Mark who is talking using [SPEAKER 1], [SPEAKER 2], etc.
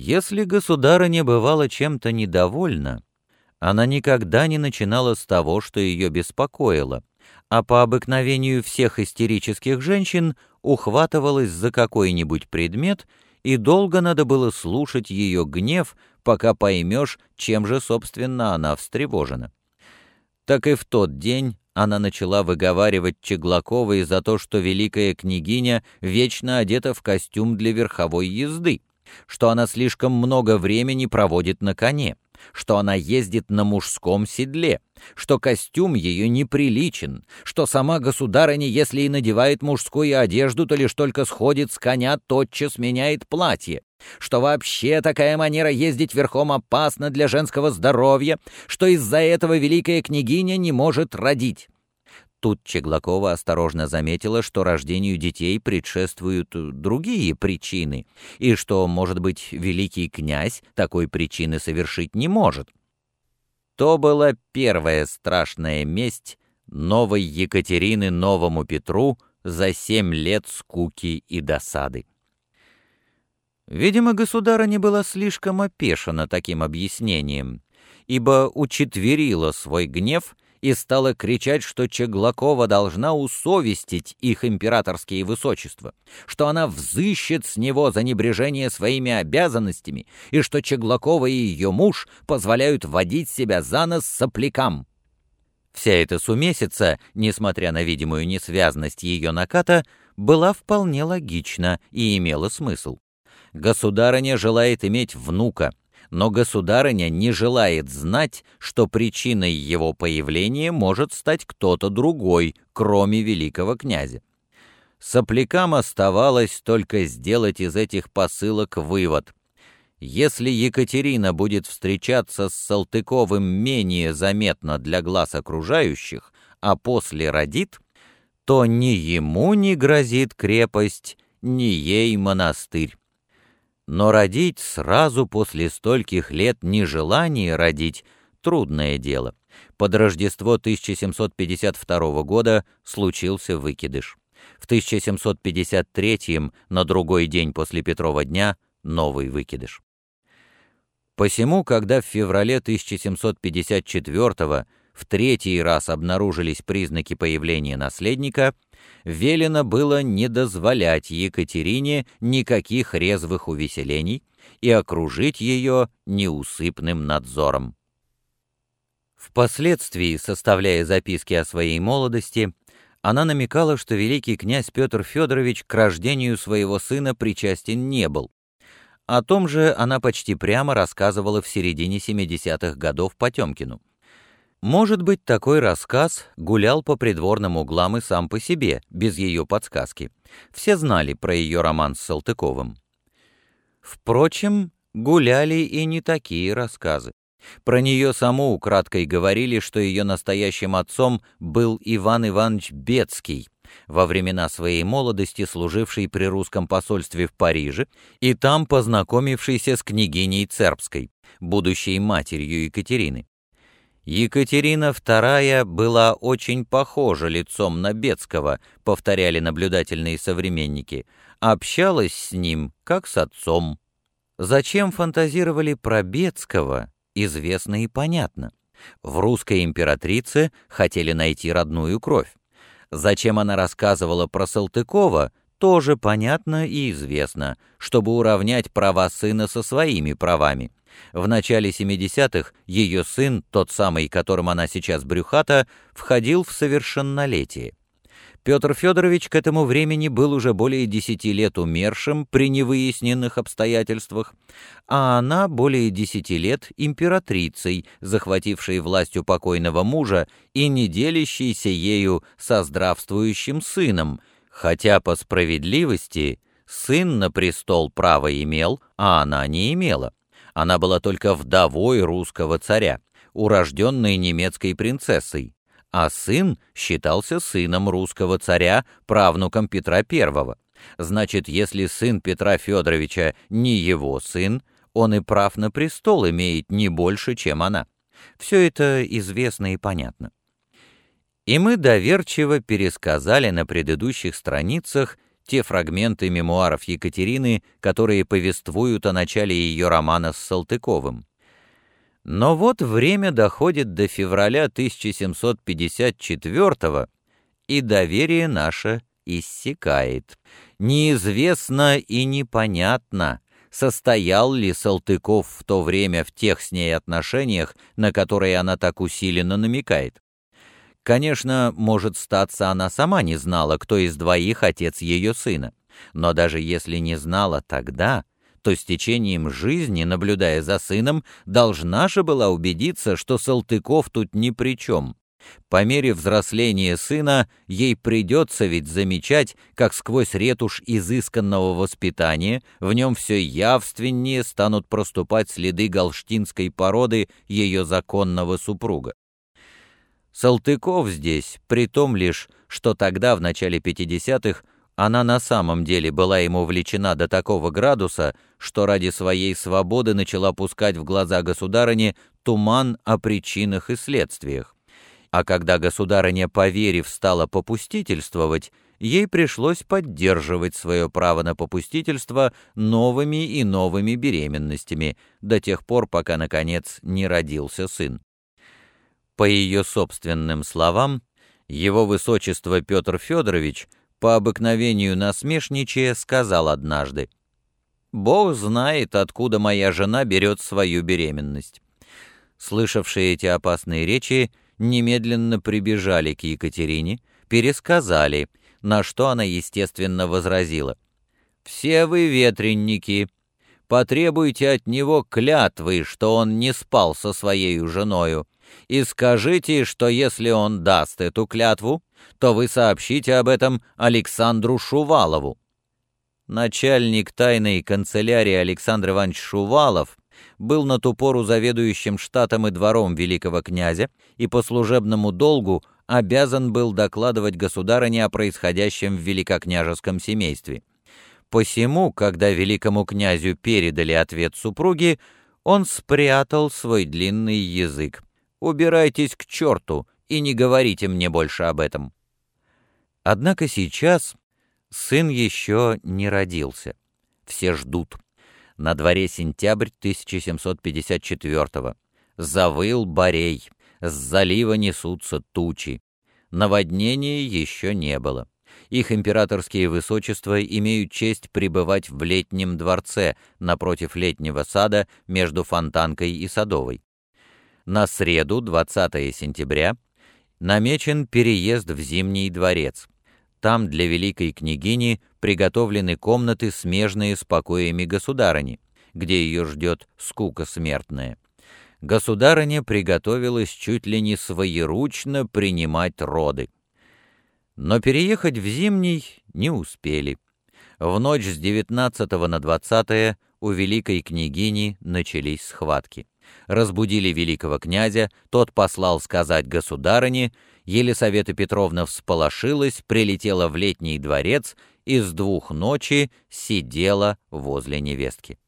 [SPEAKER 1] Если государыня бывала чем-то недовольна, она никогда не начинала с того, что ее беспокоило, а по обыкновению всех истерических женщин ухватывалась за какой-нибудь предмет, и долго надо было слушать ее гнев, пока поймешь, чем же, собственно, она встревожена. Так и в тот день она начала выговаривать Чеглаковой за то, что великая княгиня вечно одета в костюм для верховой езды, что она слишком много времени проводит на коне, что она ездит на мужском седле, что костюм ее неприличен, что сама государыня, если и надевает мужскую одежду, то лишь только сходит с коня, тотчас меняет платье, что вообще такая манера ездить верхом опасна для женского здоровья, что из-за этого великая княгиня не может родить. Тут Чеглакова осторожно заметила, что рождению детей предшествуют другие причины, и что, может быть, великий князь такой причины совершить не может. То была первая страшная месть новой Екатерины новому Петру за семь лет скуки и досады. Видимо, государыня была слишком опешена таким объяснением, ибо учетверила свой гнев — и стала кричать, что Чеглакова должна усовестить их императорские высочества, что она взыщет с него за небрежение своими обязанностями и что Чеглакова и ее муж позволяют водить себя за нос соплякам. Вся эта сумесица, несмотря на видимую несвязность ее наката, была вполне логична и имела смысл. Государыня желает иметь внука, но государыня не желает знать, что причиной его появления может стать кто-то другой, кроме великого князя. Соплякам оставалось только сделать из этих посылок вывод. Если Екатерина будет встречаться с Салтыковым менее заметно для глаз окружающих, а после родит, то ни ему не грозит крепость, ни ей монастырь. Но родить сразу после стольких лет нежелание родить — трудное дело. Под Рождество 1752 года случился выкидыш. В 1753 на другой день после Петрова дня новый выкидыш. Посему, когда в феврале 1754 в третий раз обнаружились признаки появления наследника, велено было не дозволять Екатерине никаких резвых увеселений и окружить ее неусыпным надзором. Впоследствии, составляя записки о своей молодости, она намекала, что великий князь Петр Федорович к рождению своего сына причастен не был. О том же она почти прямо рассказывала в середине 70-х годов Потемкину. Может быть, такой рассказ гулял по придворным углам и сам по себе, без ее подсказки. Все знали про ее роман с Салтыковым. Впрочем, гуляли и не такие рассказы. Про нее саму украдкой говорили, что ее настоящим отцом был Иван Иванович Бецкий, во времена своей молодости служивший при русском посольстве в Париже и там познакомившийся с княгиней Цербской, будущей матерью Екатерины. Екатерина II была очень похожа лицом на Бецкого, повторяли наблюдательные современники, общалась с ним, как с отцом. Зачем фантазировали про Бецкого, известно и понятно. В русской императрице хотели найти родную кровь. Зачем она рассказывала про Салтыкова, тоже понятно и известно, чтобы уравнять права сына со своими правами. В начале 70-х ее сын, тот самый, которым она сейчас брюхата, входил в совершеннолетие. Петр Федорович к этому времени был уже более десяти лет умершим при невыясненных обстоятельствах, а она более десяти лет императрицей, захватившей власть у покойного мужа и не делящейся ею со здравствующим сыном, хотя по справедливости сын на престол право имел, а она не имела. Она была только вдовой русского царя, урожденной немецкой принцессой, а сын считался сыном русского царя, правнуком Петра I. Значит, если сын Петра Федоровича не его сын, он и прав на престол имеет не больше, чем она. Все это известно и понятно. И мы доверчиво пересказали на предыдущих страницах те фрагменты мемуаров Екатерины, которые повествуют о начале ее романа с Салтыковым. Но вот время доходит до февраля 1754 и доверие наше иссякает. Неизвестно и непонятно, состоял ли Салтыков в то время в тех с ней отношениях, на которые она так усиленно намекает. Конечно, может статься, она сама не знала, кто из двоих отец ее сына. Но даже если не знала тогда, то с течением жизни, наблюдая за сыном, должна же была убедиться, что Салтыков тут ни при чем. По мере взросления сына ей придется ведь замечать, как сквозь ретушь изысканного воспитания в нем все явственнее станут проступать следы галштинской породы ее законного супруга. Салтыков здесь, при том лишь, что тогда, в начале 50-х, она на самом деле была ему влечена до такого градуса, что ради своей свободы начала пускать в глаза государыне туман о причинах и следствиях. А когда государыня, поверив, стала попустительствовать, ей пришлось поддерживать свое право на попустительство новыми и новыми беременностями, до тех пор, пока, наконец, не родился сын. По ее собственным словам, его высочество Петр Федорович, по обыкновению насмешничая, сказал однажды, «Бог знает, откуда моя жена берет свою беременность». Слышавшие эти опасные речи немедленно прибежали к Екатерине, пересказали, на что она, естественно, возразила. «Все вы ветренники, потребуйте от него клятвы, что он не спал со своей женою, и скажите, что если он даст эту клятву, то вы сообщите об этом Александру Шувалову». Начальник тайной канцелярии Александр Иванович Шувалов был на ту пору заведующим штатом и двором великого князя и по служебному долгу обязан был докладывать государыне о происходящем в великокняжеском семействе. Посему, когда великому князю передали ответ супруги, он спрятал свой длинный язык. Убирайтесь к черту и не говорите мне больше об этом. Однако сейчас сын еще не родился. Все ждут. На дворе сентябрь 1754-го. Завыл Борей. С залива несутся тучи. Наводнения еще не было. Их императорские высочества имеют честь пребывать в летнем дворце напротив летнего сада между Фонтанкой и Садовой на среду, 20 сентября, намечен переезд в Зимний дворец. Там для великой княгини приготовлены комнаты, смежные с покоями государыни, где ее ждет скука смертная. Государыня приготовилась чуть ли не своеручно принимать роды. Но переехать в Зимний не успели. В ночь с 19 на 20 у великой княгини начались схватки разбудили великого князя, тот послал сказать государыне, Елисавета Петровна всполошилась, прилетела в летний дворец и с двух ночи сидела возле невестки.